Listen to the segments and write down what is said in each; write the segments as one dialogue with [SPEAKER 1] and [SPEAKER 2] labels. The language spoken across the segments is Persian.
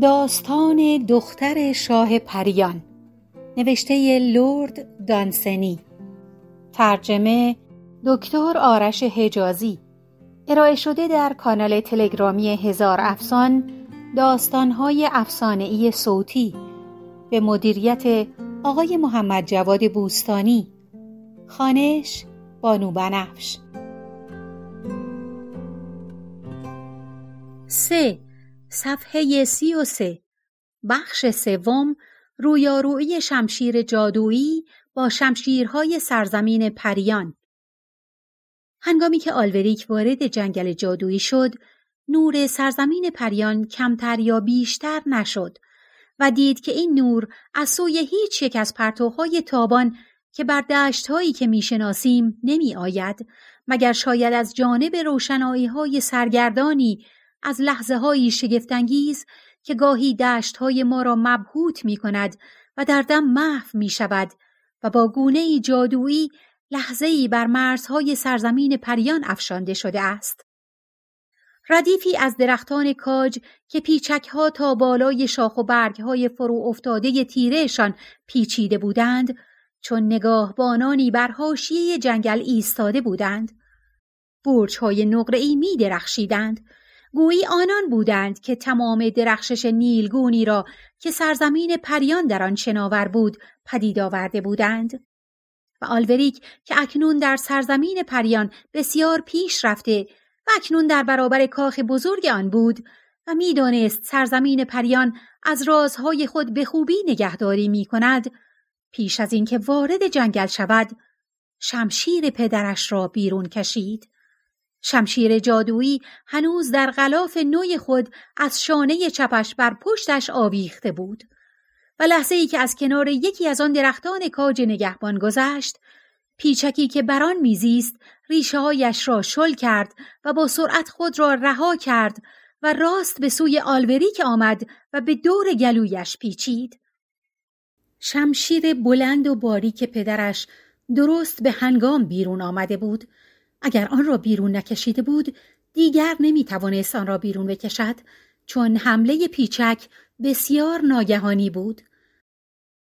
[SPEAKER 1] داستان دختر شاه پریان. نوشته لرد دانسنی. ترجمه دکتر آرش حجازی. ارائه شده در کانال تلگرامی هزار افسان داستانهای افسانهای صوتی. به مدیریت آقای محمد جواد بوستانی. خانش بانو بنفش. سه. صفحه سی و سه. بخش سوم رویارویی شمشیر جادویی با شمشیرهای سرزمین پریان. هنگامی که آلوریک وارد جنگل جادویی شد نور سرزمین پریان کمتر یا بیشتر نشد و دید که این نور از سوی هیچ یک از پرتوهای تابان که بر دشتهایی که می‌شناسیم نمی آید مگر شاید از جانب روشنایی های سرگردانی از لحظه های شگفتانگیز که گاهی دشت های ما را مبهوت می کند و در دم محو می شود و با گونه جادویی لحظه ای بر مرزهای سرزمین پریان افشانده شده است. ردیفی از درختان کاج که پیچکها تا بالای شاخ و برگهای فرو افتاده تیرهشان پیچیده بودند چون نگاهبانانی بر حاشیه جنگل ایستاده بودند. برجهای نقره‌ای می درخشیدند گویی آنان بودند که تمام درخشش نیلگونی را که سرزمین پریان در آن شناور بود پدید آورده بودند. و آلوریک که اکنون در سرزمین پریان بسیار پیش رفته و اکنون در برابر کاخ بزرگ آن بود و می‌دانست سرزمین پریان از رازهای خود به خوبی نگهداری می کند پیش از اینکه وارد جنگل شود شمشیر پدرش را بیرون کشید. شمشیر جادویی هنوز در غلاف نوی خود از شانه چپش بر پشتش آویخته بود و لحظه ای که از کنار یکی از آن درختان کاج نگهبان گذشت پیچکی که بران میزیست ریشه هایش را شل کرد و با سرعت خود را رها کرد و راست به سوی آلوریک آمد و به دور گلویش پیچید. شمشیر بلند و باریک پدرش درست به هنگام بیرون آمده بود اگر آن را بیرون نکشیده بود دیگر نمی توانست آن را بیرون بکشد چون حمله پیچک بسیار ناگهانی بود.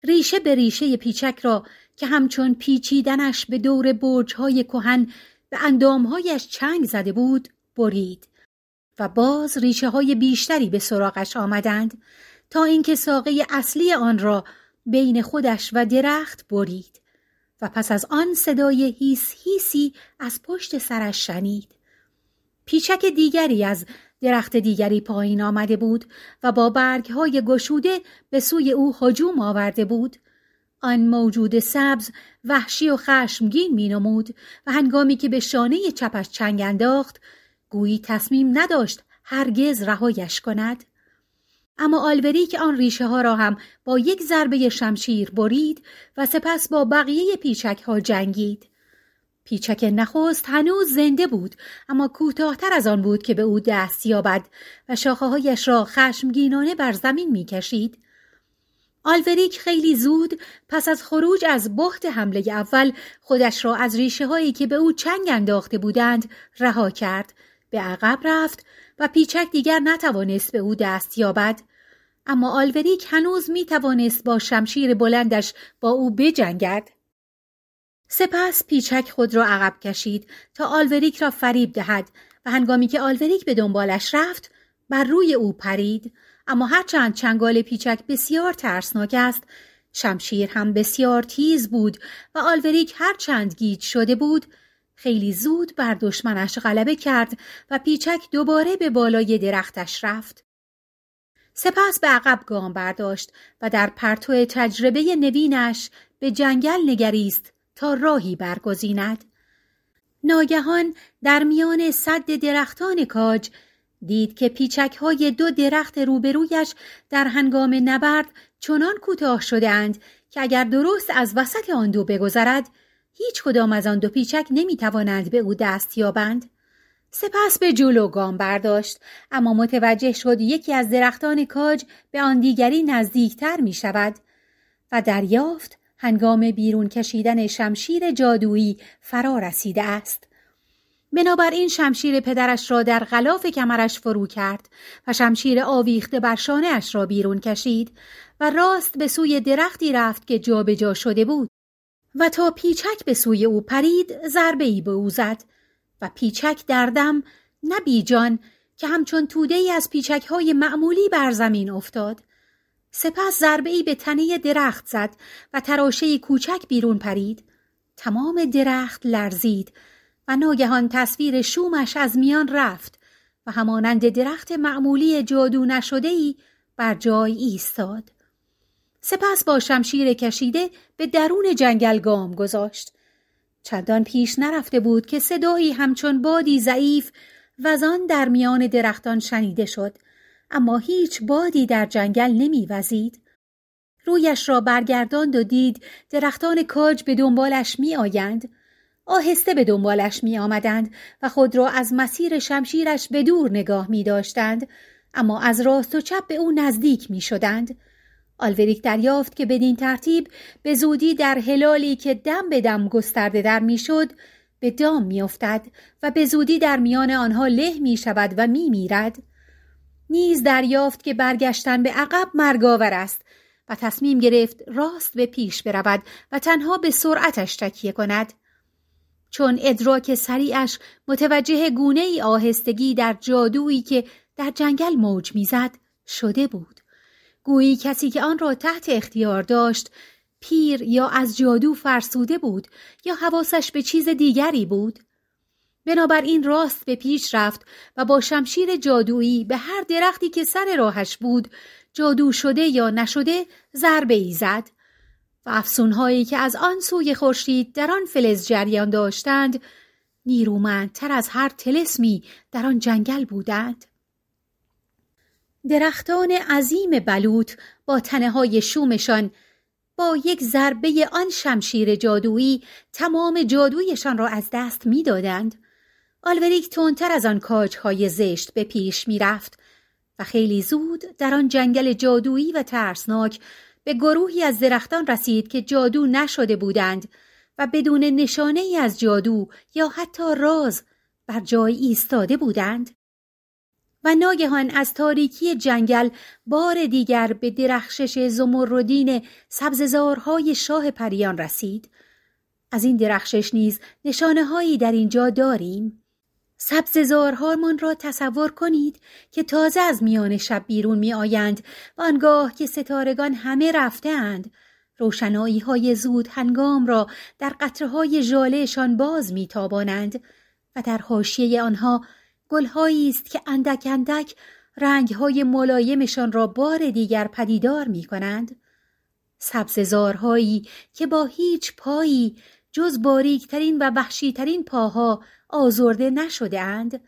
[SPEAKER 1] ریشه به ریشه پیچک را که همچون پیچیدنش به دور برجهای کهن به اندامهایش چنگ زده بود برید و باز ریشه های بیشتری به سراغش آمدند تا اینکه ساقه اصلی آن را بین خودش و درخت برید. و پس از آن صدای هیس هیسی از پشت سرش شنید. پیچک دیگری از درخت دیگری پایین آمده بود و با برگهای گشوده به سوی او هجوم آورده بود. آن موجود سبز وحشی و خشمگین می نمود و هنگامی که به شانه چپش چنگ انداخت گویی تصمیم نداشت هرگز رهایش کند. اما آلوریک آن ریشه ها را هم با یک ضربه شمشیر برید و سپس با بقیه پیچک ها جنگید. پیچک نخست هنوز زنده بود اما کوتاهتر از آن بود که به او دست یابد و شاخه هایش را خشمگینانه بر زمین می‌کشید. آلوریک خیلی زود پس از خروج از بخت حمله اول خودش را از ریشه هایی که به او چنگ انداخته بودند رها کرد به عقب رفت و پیچک دیگر نتوانست به او دست یابد. اما آلوریک هنوز می توانست با شمشیر بلندش با او بجنگد. سپس پیچک خود را عقب کشید تا آلوریک را فریب دهد و هنگامی که آلوریک به دنبالش رفت بر روی او پرید. اما هرچند چنگال پیچک بسیار ترسناک است شمشیر هم بسیار تیز بود و آلوریک هرچند گیج شده بود خیلی زود بر دشمنش غلبه کرد و پیچک دوباره به بالای درختش رفت. سپس به عقب گام برداشت و در پرتو تجربه نوینش به جنگل نگریست تا راهی برگزیند. ناگهان در میان صد درختان کاج دید که پیچک های دو درخت روبرویش در هنگام نبرد چنان کوتاه شدهاند که اگر درست از وسط آن دو بگذرد هیچ کدام از آن دو پیچک نمی توانند به او دست یابند. سپس به جلو گام برداشت اما متوجه شد یکی از درختان کاج به آن دیگری نزدیکتر می شود و دریافت هنگام بیرون کشیدن شمشیر جادویی فرا رسیده است. بنابراین شمشیر پدرش را در غلاف کمرش فرو کرد و شمشیر آویخته بر اش را بیرون کشید و راست به سوی درختی رفت که جابجا جا شده بود و تا پیچک به سوی او پرید ضربه ای به او زد. و پیچک دردم نه جان که همچون توده ای از پیچک های معمولی بر زمین افتاد. سپس ضربه ای به تنه درخت زد و تراشه کوچک بیرون پرید. تمام درخت لرزید و ناگهان تصویر شومش از میان رفت و همانند درخت معمولی جادو نشده ای بر جای ایستاد. سپس با شمشیر کشیده به درون جنگل گام گذاشت. چندان پیش نرفته بود که صدایی همچون بادی ضعیف وزان در میان درختان شنیده شد اما هیچ بادی در جنگل نمی وزید. رویش را برگرداند و دید درختان کاج به دنبالش می آیند. آهسته به دنبالش می آمدند و خود را از مسیر شمشیرش به دور نگاه می داشتند اما از راست و چپ به او نزدیک می شدند. آلوریک دریافت که بدین ترتیب به زودی در هلالی که دم به دم گسترده در می‌شد به دام میافتد و به زودی در میان آنها له می شود و می میرد. نیز دریافت که برگشتن به عقب مرگاور است و تصمیم گرفت راست به پیش برود و تنها به سرعتش تکیه کند. چون ادراک سریعش متوجه گونه ای آهستگی در جادویی که در جنگل موج می‌زد شده بود. گویی کسی که آن را تحت اختیار داشت پیر یا از جادو فرسوده بود یا حواسش به چیز دیگری بود. بنابراین راست به پیش رفت و با شمشیر جادویی به هر درختی که سر راهش بود جادو شده یا نشده ضربه ای زد. و افسونهایی که از آن سوی خورشید در آن فلز جریان داشتند نیرومندتر از هر تلسمی در آن جنگل بودند درختان عظیم بلوط با تنه شومشان با یک ضربه آن شمشیر جادویی تمام جادویشان را از دست می‌دادند. آلوریک تندتر از آن کاجهای زشت به پیش می‌رفت و خیلی زود در آن جنگل جادویی و ترسناک به گروهی از درختان رسید که جادو نشده بودند و بدون نشانه ای از جادو یا حتی راز بر جای ایستاده بودند و ناگهان از تاریکی جنگل بار دیگر به درخشش زمردین سبززارهای شاه پریان رسید. از این درخشش نیز نشانه هایی در اینجا داریم. سبززارهامان را تصور کنید که تازه از میان شب بیرون می آیند و آنگاه که ستارگان همه رفتهاند روشنایی های زود هنگام را در قطره های باز می تابانند و در حاشیه آنها گلهایی است که اندک اندک رنگهای ملایمشان را بار دیگر پدیدار می کنند. سبززارهایی که با هیچ پایی جز باریکترین و وحشیترین پاها آزرده نشده اند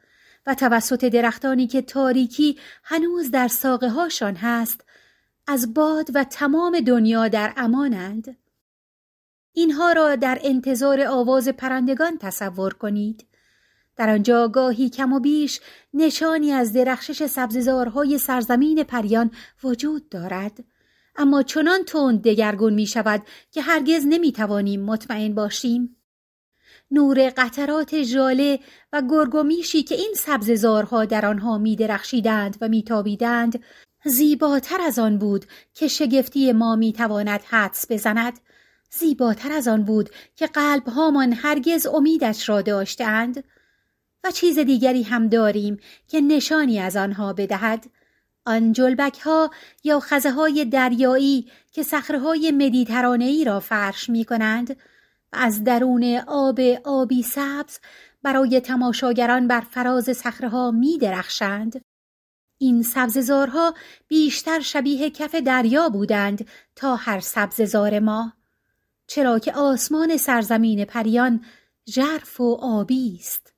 [SPEAKER 1] و توسط درختانی که تاریکی هنوز در ساقه هاشان هست از باد و تمام دنیا در امانند. اینها را در انتظار آواز پرندگان تصور کنید. در آنجا گاهی کم و بیش نشانی از درخشش سبززارهای سرزمین پریان وجود دارد. اما چنان تند دگرگون می شود که هرگز نمی توانیم مطمئن باشیم. نور قطرات ژاله و گرگومیشی که این سبززارها در آنها می درخشیدند و می تابیدند زیباتر از آن بود که شگفتی ما می تواند حدس بزند زیباتر از آن بود که قلبهامان هرگز امیدش را داشتند و چیز دیگری هم داریم که نشانی از آنها بدهد. آن جلبک ها یا خزه های دریایی که های مدیترانه ای را فرش می کنند و از درون آب آبی سبز برای تماشاگران بر فراز صخره‌ها می درخشند. این سبززارها بیشتر شبیه کف دریا بودند تا هر سبززار ما. چرا که آسمان سرزمین پریان ژرف و آبی است.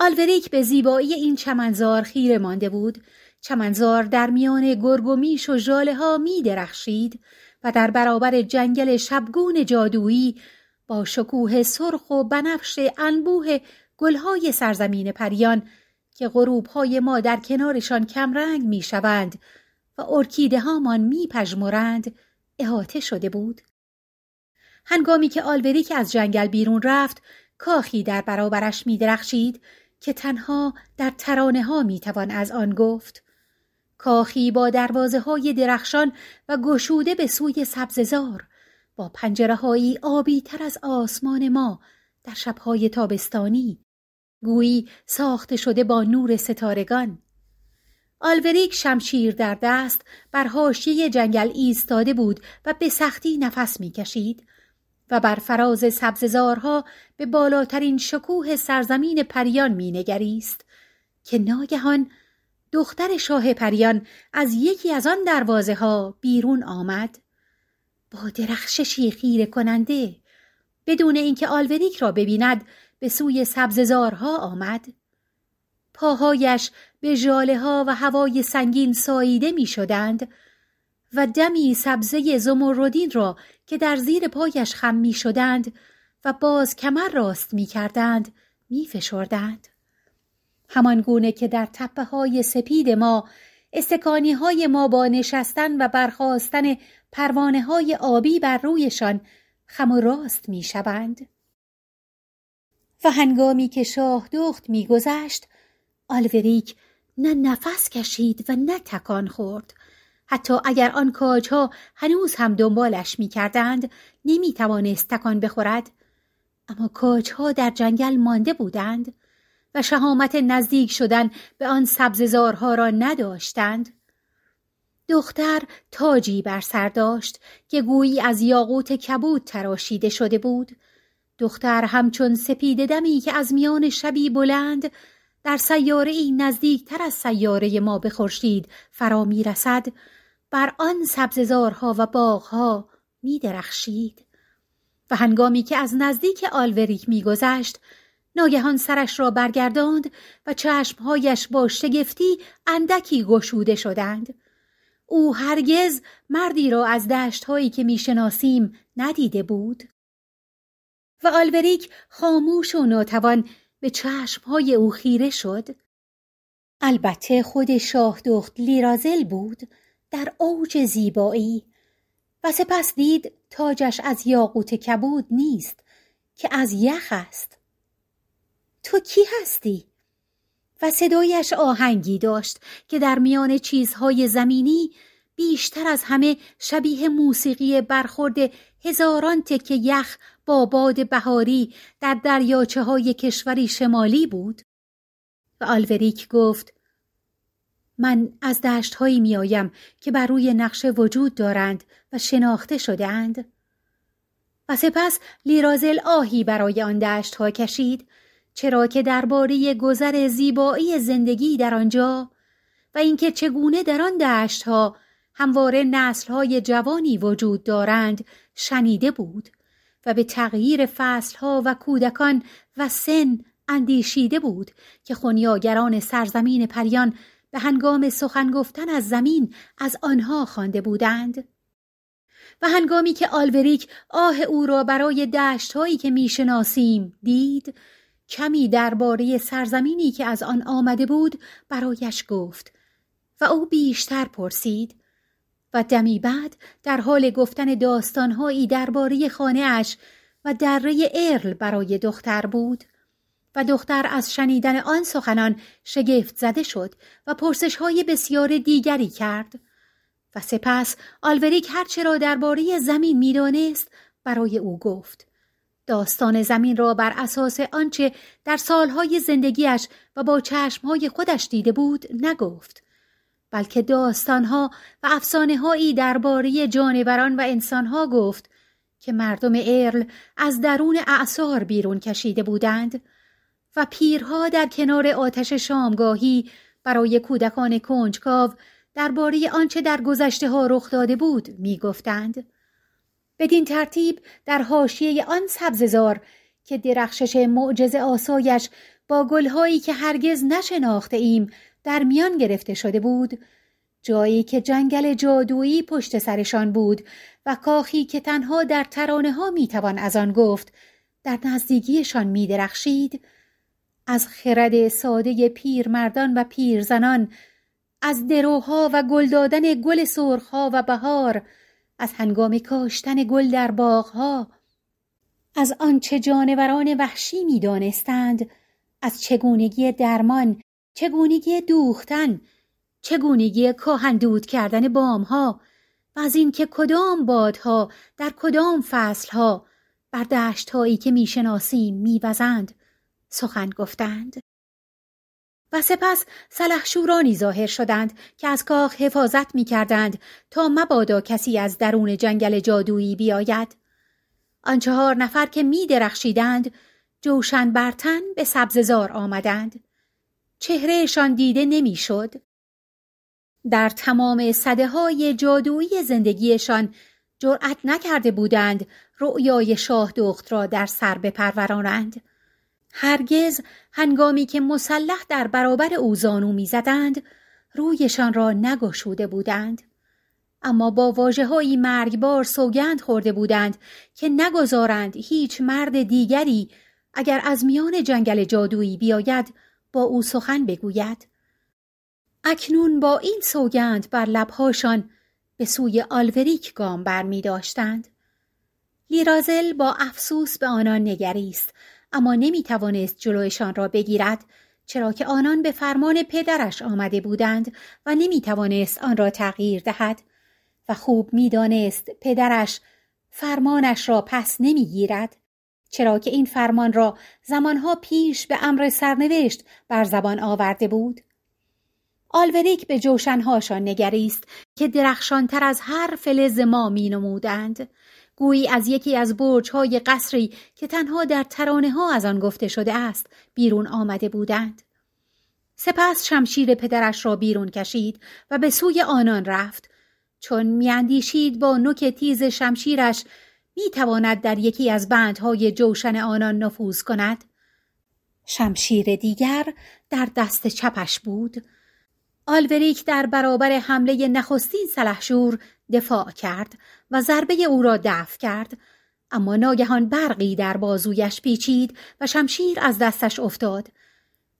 [SPEAKER 1] آلوریک به زیبایی این چمنزار خیره مانده بود چمنزار در میان گرگ و ژاله ها می درخشید و در برابر جنگل شبگون جادویی با شکوه سرخ و بنفش انبوه گلهای سرزمین پریان که غروبهای ما در کنارشان کمرنگ می شوند و ارکیده هامان می پجمرند احاطه شده بود. هنگامی که آلوریک از جنگل بیرون رفت کاخی در برابرش می درخشید که تنها در ترانه ها می از آن گفت. کاخی با دروازه های درخشان و گشوده به سوی سبززار با پنجره هایی آبی تر از آسمان ما در شبهای تابستانی گویی ساخته شده با نور ستارگان آلوریک شمشیر در دست بر حاشیه جنگل ایستاده بود و به سختی نفس می‌کشید و بر فراز سبززارها به بالاترین شکوه سرزمین پریان مینگریست که ناگهان دختر شاه پریان از یکی از آن دروازه ها بیرون آمد. با درخششی خیره کننده بدون اینکه آلوریک را ببیند به سوی سبززارها آمد. پاهایش به جاله ها و هوای سنگین ساییده می شدند و دمی سبزه زمردین را که در زیر پایش خم می شدند و باز کمر راست می کردند می فشردند. همان گونه که در تپه های سپید ما استکانی های ما با نشستن و برخواستن پروانه های آبی بر رویشان خم و راست می شوند. و هنگامی که شاه دخت می گذشت آلوریک نه نفس کشید و نه تکان خورد حتی اگر آن کاجها هنوز هم دنبالش می کردند نمی توانست تکان بخورد. اما کاجها در جنگل مانده بودند و شهامت نزدیک شدن به آن سبززارها را نداشتند. دختر تاجی بر سر داشت که گویی از یاقوت کبود تراشیده شده بود. دختر همچون سپید دمی که از میان شبی بلند در سیاره ای نزدیکتر از سیاره ما به خورشید فرا می رسد بر آن سبززارها و باغها می درخشید و هنگامی که از نزدیک آلوریک می گذشت ناگهان سرش را برگرداند و چشمهایش با شگفتی اندکی گشوده شدند. او هرگز مردی را از دشتهایی که می‌شناسیم ندیده بود. و آلوریک خاموش و ناتوان به چشمهای او خیره شد. البته خود شاه دخت لیرازل بود. در اوج زیبایی. و سپس دید تاجش از یاقوت کبود نیست که از یخ است. تو کی هستی؟ و صدایش آهنگی داشت که در میان چیزهای زمینی بیشتر از همه شبیه موسیقی برخورد هزاران تکه یخ با باد بهاری در دریاچه های کشوری شمالی بود. و آلوریک گفت من از دشت هایی می آیم که بر روی نقشه وجود دارند و شناخته شده اند. و سپس لیرازل آهی برای آن دشت ها کشید چرا که درباره گذر زیبایی زندگی در آنجا و اینکه چگونه در آن دشت ها همواره نسل های جوانی وجود دارند شنیده بود و به تغییر فصلها و کودکان و سن اندیشیده بود که خونیاگران سرزمین پریان به هنگام سخن گفتن از زمین از آنها خوانده بودند. و هنگامی که آلوریک آه او را برای دشتهایی که می‌شناسیم دید کمی درباره سرزمینی که از آن آمده بود برایش گفت و او بیشتر پرسید و دمی بعد در حال گفتن داستانهایی درباره خانهاش و دره ارل برای دختر بود. و دختر از شنیدن آن سخنان شگفت زده شد و پرسش های بسیار دیگری کرد. و سپس آلوریک هرچه را درباره زمین می‌دانست برای او گفت. داستان زمین را بر اساس آنچه در سالهای زندگیش و با چشمهای خودش دیده بود نگفت. بلکه داستانها و افسانه هایی درباره جانوران و انسانها گفت که مردم ارل از درون اعثار بیرون کشیده بودند. و پیرها در کنار آتش شامگاهی برای کودکان کنجکاو درباره آنچه در گذشته ها رخ داده بود می‌گفتند. بدین ترتیب در حاشیه آن سبززار که درخشش معجز آسایش با گلهایی که هرگز نشناخته ایم در میان گرفته شده بود جایی که جنگل جادویی پشت سرشان بود و کاخی که تنها در ترانه ها می‌توان از آن گفت در نزدیکیشان میدرخشید از خرد ساده پیرمردان و پیرزنان از دروها و گل دادن گل سرخها و بهار از هنگام کاشتن گل در باغها از آنچه جانوران وحشی می‌دانستند از چگونگی درمان چگونگی دوختن چگونگی کاهندود کردن بامها و از اینکه کدام بادها در کدام فصلها بر دشتهایی که می‌شناسیم میوزند. سخن گفتند و سپس سلحشورانی ظاهر شدند که از کاخ حفاظت می‌کردند تا مبادا کسی از درون جنگل جادویی بیاید آن چهار نفر که می درخشیدند جوشن برتن به سبززار آمدند چهرهشان دیده نمی‌شد. در تمام صده های جادویی زندگیشان جرأت نکرده بودند رؤیای شاه دخت را در سر بپرورانند. هرگز هنگامی که مسلح در برابر او زانو می‌زدند رویشان را نگشوده بودند. اما با واجه مرگبار سوگند خورده بودند که نگذارند هیچ مرد دیگری اگر از میان جنگل جادویی بیاید با او سخن بگوید اکنون با این سوگند بر لبهاشان به سوی آلوریک گام بر می داشتند. لیرازل با افسوس به آنان نگریست اما نمی توانست جلویشان را بگیرد چرا که آنان به فرمان پدرش آمده بودند و نمی توانست آن را تغییر دهد و خوب می دانست پدرش فرمانش را پس نمی گیرد چرا که این فرمان را زمانها پیش به امر سرنوشت بر زبان آورده بود آلوریک به جوشنهاشان نگریست که درخشانتر از هر فلز ما می نمودند. گویی از یکی از برجهای قصری که تنها در ترانه ها از آن گفته شده است بیرون آمده بودند. سپس شمشیر پدرش را بیرون کشید و به سوی آنان رفت چون میاندیشید با نوک تیز شمشیرش می تواند در یکی از بندهای جوشن آنان نفوذ کند. شمشیر دیگر در دست چپش بود. آلوریک در برابر حمله نخستین سلحشور دفاع کرد و ضربه او را دفع کرد. اما ناگهان برقی در بازویش پیچید و شمشیر از دستش افتاد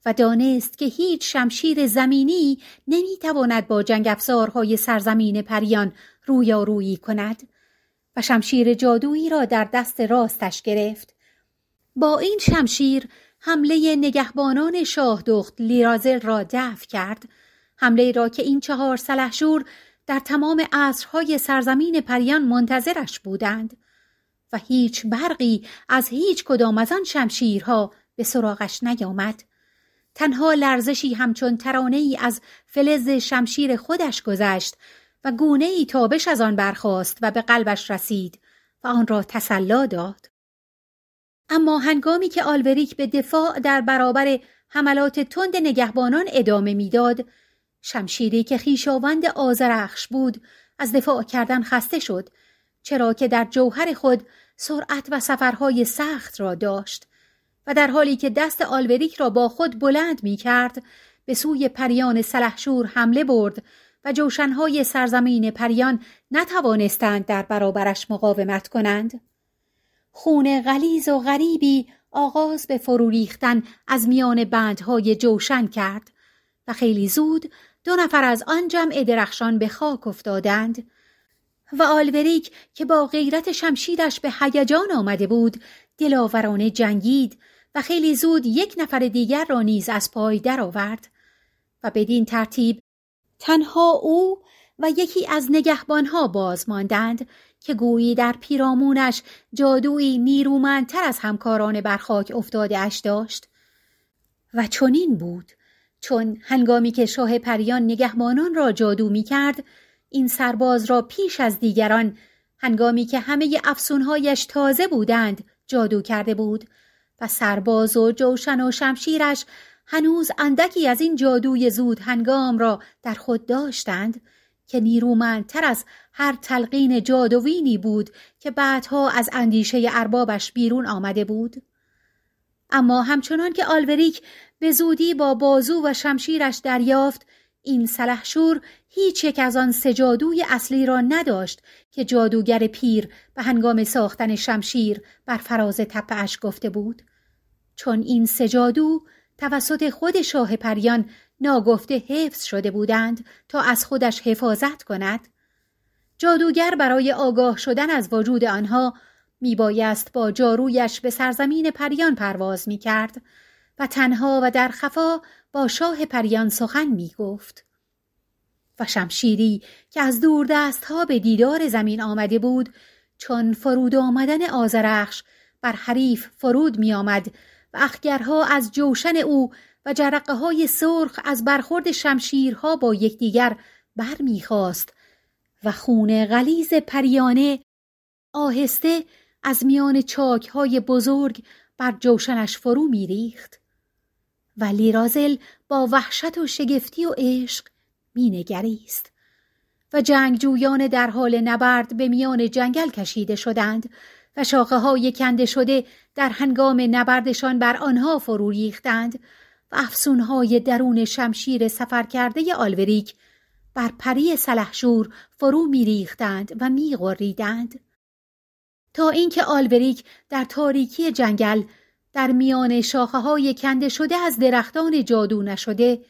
[SPEAKER 1] و دانست که هیچ شمشیر زمینی نمی‌تواند با جنگ افزارهای سرزمین پریان رویارویی کند و شمشیر جادویی را در دست راستش گرفت. با این شمشیر حمله نگهبانان شاه دخت لیرازل را دفع کرد. حمله را که این چهار سلحشور در تمام عصرهای سرزمین پریان منتظرش بودند و هیچ برقی از هیچ کدام از آن شمشیرها به سراغش نیامد تنها لرزشی همچون ترانه ای از فلز شمشیر خودش گذشت و گونه ای تابش از آن برخاست و به قلبش رسید و آن را تسلا داد. اما هنگامی که آلوریک به دفاع در برابر حملات تند نگهبانان ادامه می‌داد، شمشیری که خیشاوند آزرخش بود از دفاع کردن خسته شد چرا که در جوهر خود سرعت و سفرهای سخت را داشت و در حالی که دست آلوریک را با خود بلند می کرد به سوی پریان سلحشور حمله برد و جوشنهای سرزمین پریان نتوانستند در برابرش مقاومت کنند. خون غلیز و غریبی آغاز به فرو ریختن از میان بندهای جوشن کرد و خیلی زود دو نفر از آن جمع درخشان به خاک افتادند و آلوریک که با غیرت شمشیرش به هیجان آمده بود دلاورانه جنگید و خیلی زود یک نفر دیگر را نیز از پای درآورد و بدین ترتیب تنها او و یکی از نگهبانها باز ماندند که گویی در پیرامونش جادویی نیرومندتر از همکاران برخاک افتاده اش داشت و چنین بود. چون هنگامی که شاه پریان نگهبانان را جادو می کرد این سرباز را پیش از دیگران هنگامی که همه افسونهایش تازه بودند جادو کرده بود و سرباز و جوشن و شمشیرش هنوز اندکی از این جادوی زود هنگام را در خود داشتند که نیرومندتر از هر تلقین جادوینی بود که بعدها از اندیشه اربابش بیرون آمده بود. اما همچنان که آلوریک به زودی با بازو و شمشیرش دریافت این سلحشور هیچ یک از آن سجادوی اصلی را نداشت که جادوگر پیر به هنگام ساختن شمشیر بر فراز تپه گفته بود. چون این سجادو توسط خود شاه پریان ناگفته حفظ شده بودند تا از خودش حفاظت کند جادوگر برای آگاه شدن از وجود آنها میبایست با جارویش به سرزمین پریان پرواز می‌کرد و تنها و در خفا با شاه پریان سخن می‌گفت. و شمشیری که از دور دست ها به دیدار زمین آمده بود چون فرود آمدن آزرخش بر حریف فرود می آمد و اخگرها از جوشن او و جرقه های سرخ از برخورد شمشیرها با یکدیگر بر می‌خواست و خون غلیز پریانه آهسته از میان چاک های بزرگ بر جوشنش فرو میریخت. و لیرازل با وحشت و شگفتی و عشق مینگریست و جنگجویان در حال نبرد به میان جنگل کشیده شدند و شاخه های کنده شده در هنگام نبردشان بر آنها فرو ریختند و افسونهای درون شمشیر سفر کرده آلوریک بر پری سلحشور فرو میریختند و میغریدند. تا اینکه آلوریک در تاریکی جنگل در میان شاخه های کنده شده از درختان جادو نشده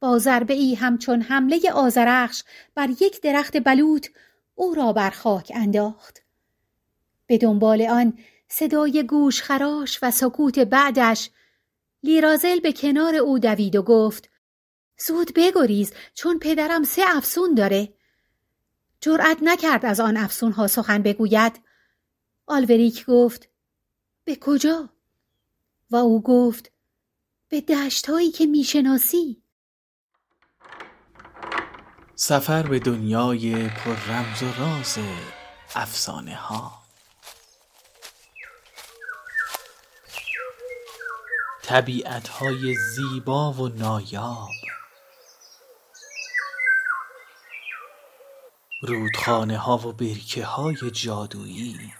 [SPEAKER 1] با ضربه ای همچون حمله آزرخش بر یک درخت بلوط او را بر خاک انداخت. به دنبال آن صدای گوش خراش و سکوت بعدش لیرازل به کنار او دوید و گفت زود بگریز چون پدرم سه افسون داره. جرأت نکرد از آن افسون ها سخن بگوید. آلوریک گفت به کجا؟ و او گفت به دشت هایی که می‌شناسی.
[SPEAKER 2] سفر به دنیای پر رمز و راز افسانه ها طبیعت های زیبا و نایاب. رودخانه ها و برکه های جادویی.